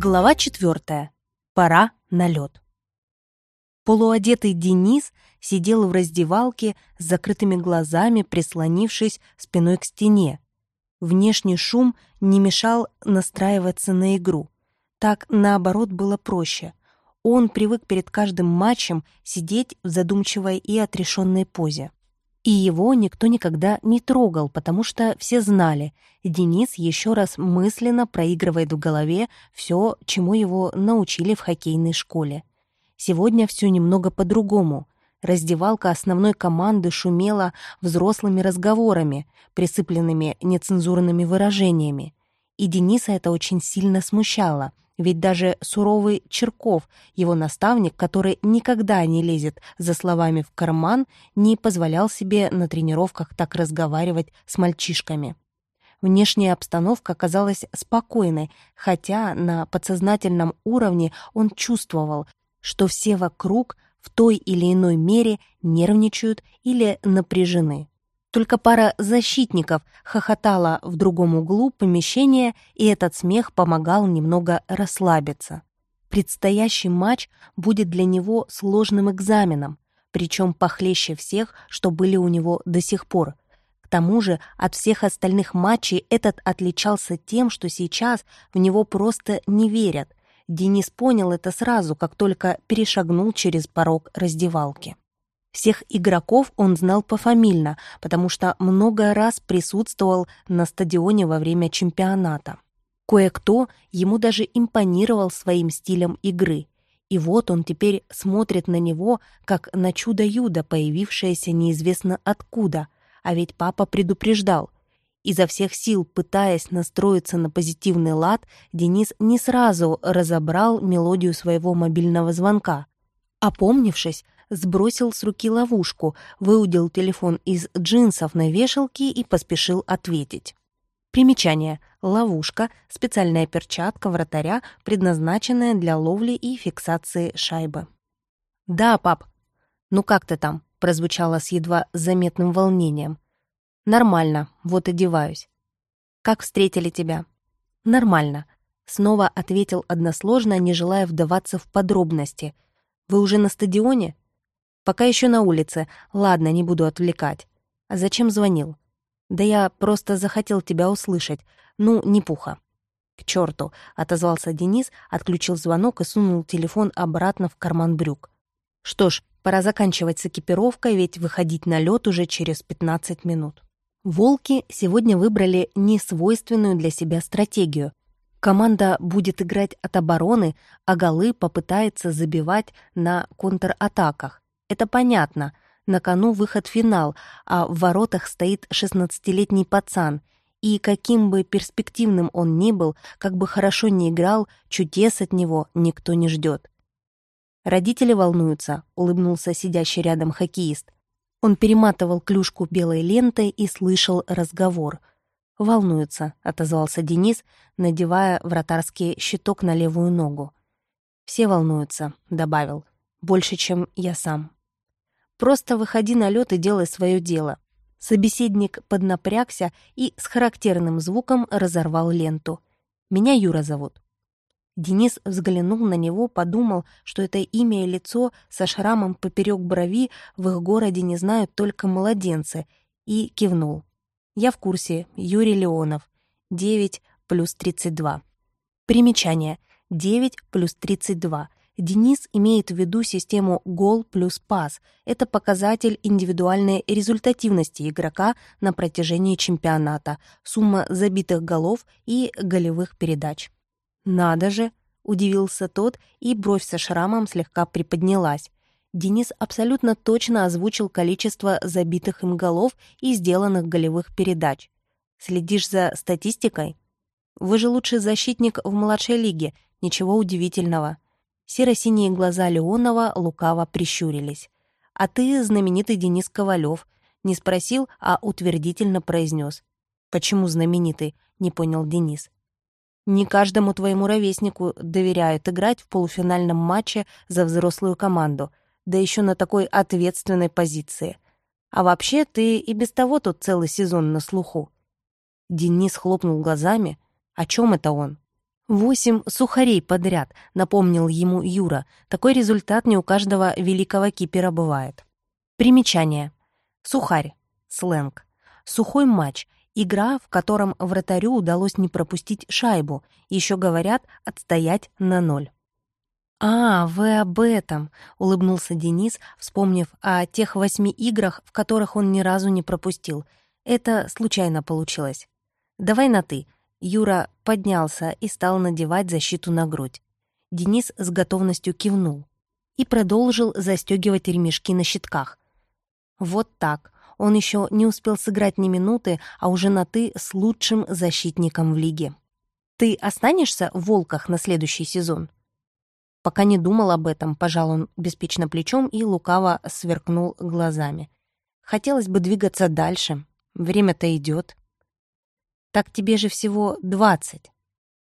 Глава четвертая. Пора на лед. Полуодетый Денис сидел в раздевалке с закрытыми глазами, прислонившись спиной к стене. Внешний шум не мешал настраиваться на игру. Так, наоборот, было проще. Он привык перед каждым матчем сидеть в задумчивой и отрешенной позе. И его никто никогда не трогал, потому что все знали, Денис еще раз мысленно проигрывает в голове все, чему его научили в хоккейной школе. Сегодня все немного по-другому. Раздевалка основной команды шумела взрослыми разговорами, присыпленными нецензурными выражениями. И Дениса это очень сильно смущало — ведь даже суровый Черков, его наставник, который никогда не лезет за словами в карман, не позволял себе на тренировках так разговаривать с мальчишками. Внешняя обстановка казалась спокойной, хотя на подсознательном уровне он чувствовал, что все вокруг в той или иной мере нервничают или напряжены. Только пара защитников хохотала в другом углу помещения, и этот смех помогал немного расслабиться. Предстоящий матч будет для него сложным экзаменом, причем похлеще всех, что были у него до сих пор. К тому же от всех остальных матчей этот отличался тем, что сейчас в него просто не верят. Денис понял это сразу, как только перешагнул через порог раздевалки. Всех игроков он знал пофамильно, потому что много раз присутствовал на стадионе во время чемпионата. Кое-кто ему даже импонировал своим стилем игры. И вот он теперь смотрит на него, как на чудо-юдо, появившееся неизвестно откуда. А ведь папа предупреждал. Изо всех сил, пытаясь настроиться на позитивный лад, Денис не сразу разобрал мелодию своего мобильного звонка. Опомнившись, сбросил с руки ловушку, выудил телефон из джинсов на вешалке и поспешил ответить. Примечание. Ловушка — специальная перчатка вратаря, предназначенная для ловли и фиксации шайбы. «Да, пап. Ну как ты там?» — прозвучало с едва заметным волнением. «Нормально, вот одеваюсь». «Как встретили тебя?» «Нормально», — снова ответил односложно, не желая вдаваться в подробности. «Вы уже на стадионе?» Пока еще на улице. Ладно, не буду отвлекать. А зачем звонил? Да я просто захотел тебя услышать. Ну, не пуха. К черту, отозвался Денис, отключил звонок и сунул телефон обратно в карман брюк. Что ж, пора заканчивать с экипировкой, ведь выходить на лед уже через 15 минут. Волки сегодня выбрали несвойственную для себя стратегию. Команда будет играть от обороны, а голы попытается забивать на контратаках. Это понятно. На кону выход в финал, а в воротах стоит шестнадцатилетний пацан. И каким бы перспективным он ни был, как бы хорошо ни играл, чудес от него никто не ждет. Родители волнуются, улыбнулся сидящий рядом хоккеист. Он перематывал клюшку белой лентой и слышал разговор. «Волнуются», — отозвался Денис, надевая вратарский щиток на левую ногу. «Все волнуются», — добавил, — «больше, чем я сам». Просто выходи на лед и делай свое дело». Собеседник поднапрягся и с характерным звуком разорвал ленту. «Меня Юра зовут». Денис взглянул на него, подумал, что это имя и лицо со шрамом поперек брови в их городе не знают только младенцы, и кивнул. «Я в курсе. Юрий Леонов. 9 плюс 32». Примечание. 9 плюс 32. Денис имеет в виду систему гол плюс пас. Это показатель индивидуальной результативности игрока на протяжении чемпионата, сумма забитых голов и голевых передач. «Надо же!» — удивился тот, и бровь со шрамом слегка приподнялась. Денис абсолютно точно озвучил количество забитых им голов и сделанных голевых передач. «Следишь за статистикой?» «Вы же лучший защитник в младшей лиге, ничего удивительного». Серо-синие глаза Леонова лукаво прищурились. «А ты знаменитый Денис Ковалев», не спросил, а утвердительно произнес. «Почему знаменитый?» — не понял Денис. «Не каждому твоему ровеснику доверяют играть в полуфинальном матче за взрослую команду, да еще на такой ответственной позиции. А вообще ты и без того тут целый сезон на слуху». Денис хлопнул глазами. «О чем это он?» «Восемь сухарей подряд», — напомнил ему Юра. «Такой результат не у каждого великого кипера бывает». Примечание. Сухарь. Сленг. Сухой матч. Игра, в котором вратарю удалось не пропустить шайбу. Еще говорят, отстоять на ноль. «А, вы об этом», — улыбнулся Денис, вспомнив о тех восьми играх, в которых он ни разу не пропустил. Это случайно получилось. «Давай на «ты». Юра поднялся и стал надевать защиту на грудь. Денис с готовностью кивнул и продолжил застегивать ремешки на щитках. Вот так. Он еще не успел сыграть ни минуты, а уже на «ты» с лучшим защитником в лиге. «Ты останешься в «Волках» на следующий сезон?» Пока не думал об этом, пожал он беспечно плечом и лукаво сверкнул глазами. Хотелось бы двигаться дальше. Время-то идет. Так тебе же всего двадцать.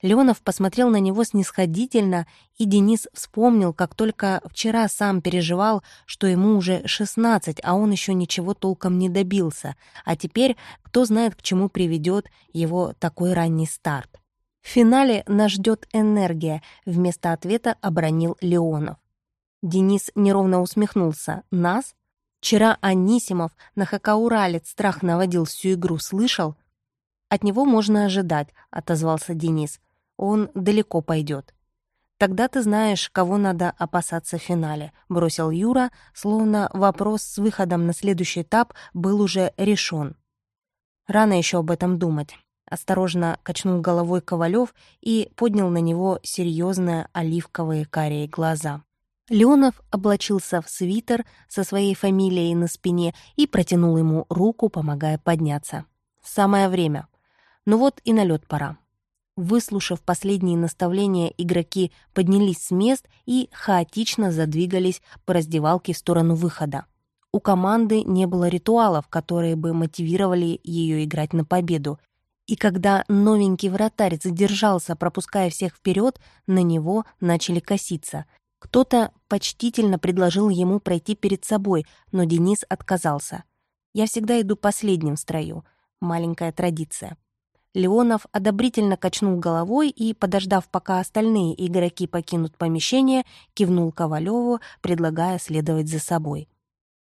Леонов посмотрел на него снисходительно, и Денис вспомнил, как только вчера сам переживал, что ему уже шестнадцать, а он еще ничего толком не добился, а теперь кто знает, к чему приведет его такой ранний старт. В финале нас ждет энергия, вместо ответа обронил Леонов. Денис неровно усмехнулся. Нас? Вчера Анисимов на Хакауралец страх наводил всю игру, слышал? От него можно ожидать, отозвался Денис. Он далеко пойдет. Тогда ты знаешь, кого надо опасаться в финале, бросил Юра, словно вопрос с выходом на следующий этап был уже решен. Рано еще об этом думать. Осторожно качнул головой Ковалев и поднял на него серьезные оливковые карие глаза. Леонов облачился в свитер со своей фамилией на спине и протянул ему руку, помогая подняться. Самое время. Ну вот и на лед пора. Выслушав последние наставления, игроки поднялись с мест и хаотично задвигались по раздевалке в сторону выхода. У команды не было ритуалов, которые бы мотивировали ее играть на победу, и когда новенький вратарь задержался, пропуская всех вперед, на него начали коситься. Кто-то почтительно предложил ему пройти перед собой, но Денис отказался. «Я всегда иду последним в строю. Маленькая традиция». Леонов одобрительно качнул головой и, подождав, пока остальные игроки покинут помещение, кивнул Ковалеву, предлагая следовать за собой.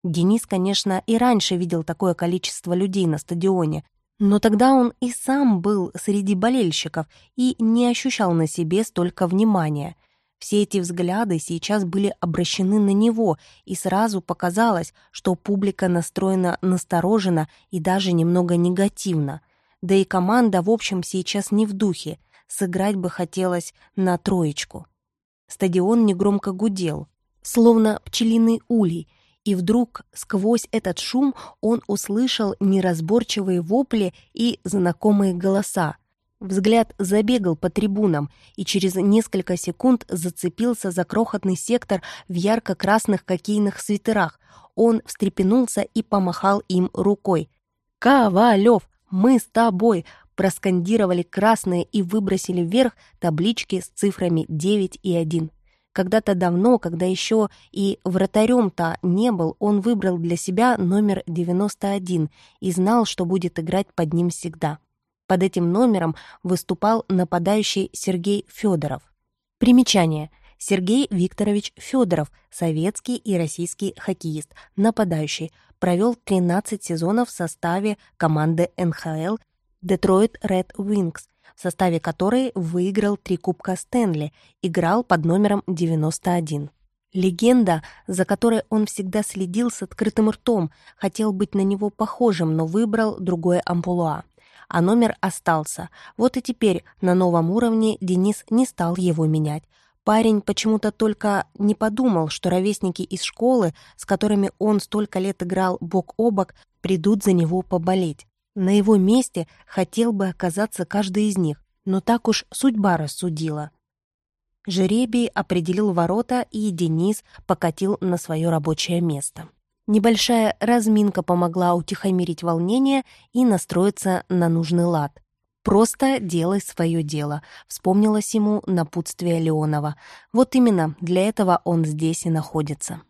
Денис, конечно, и раньше видел такое количество людей на стадионе, но тогда он и сам был среди болельщиков и не ощущал на себе столько внимания. Все эти взгляды сейчас были обращены на него, и сразу показалось, что публика настроена настороженно и даже немного негативно. Да и команда, в общем, сейчас не в духе. Сыграть бы хотелось на троечку. Стадион негромко гудел, словно пчелиный улей — и вдруг сквозь этот шум он услышал неразборчивые вопли и знакомые голоса. Взгляд забегал по трибунам и через несколько секунд зацепился за крохотный сектор в ярко-красных хоккейных свитерах. Он встрепенулся и помахал им рукой. «Ковалев, мы с тобой!» проскандировали красные и выбросили вверх таблички с цифрами 9 и 1. Когда-то давно, когда еще и вратарем-то не был, он выбрал для себя номер 91 и знал, что будет играть под ним всегда. Под этим номером выступал нападающий Сергей Федоров. Примечание. Сергей Викторович Федоров, советский и российский хоккеист, нападающий, провел 13 сезонов в составе команды НХЛ Detroit Red Wings, в составе которой выиграл три Кубка Стэнли, играл под номером 91. Легенда, за которой он всегда следил с открытым ртом, хотел быть на него похожим, но выбрал другое амплуа. А номер остался. Вот и теперь на новом уровне Денис не стал его менять. Парень почему-то только не подумал, что ровесники из школы, с которыми он столько лет играл бок о бок, придут за него поболеть. На его месте хотел бы оказаться каждый из них, но так уж судьба рассудила. Жеребий определил ворота, и Денис покатил на свое рабочее место. Небольшая разминка помогла утихомирить волнение и настроиться на нужный лад. «Просто делай свое дело», — вспомнилось ему напутствие Леонова. Вот именно для этого он здесь и находится.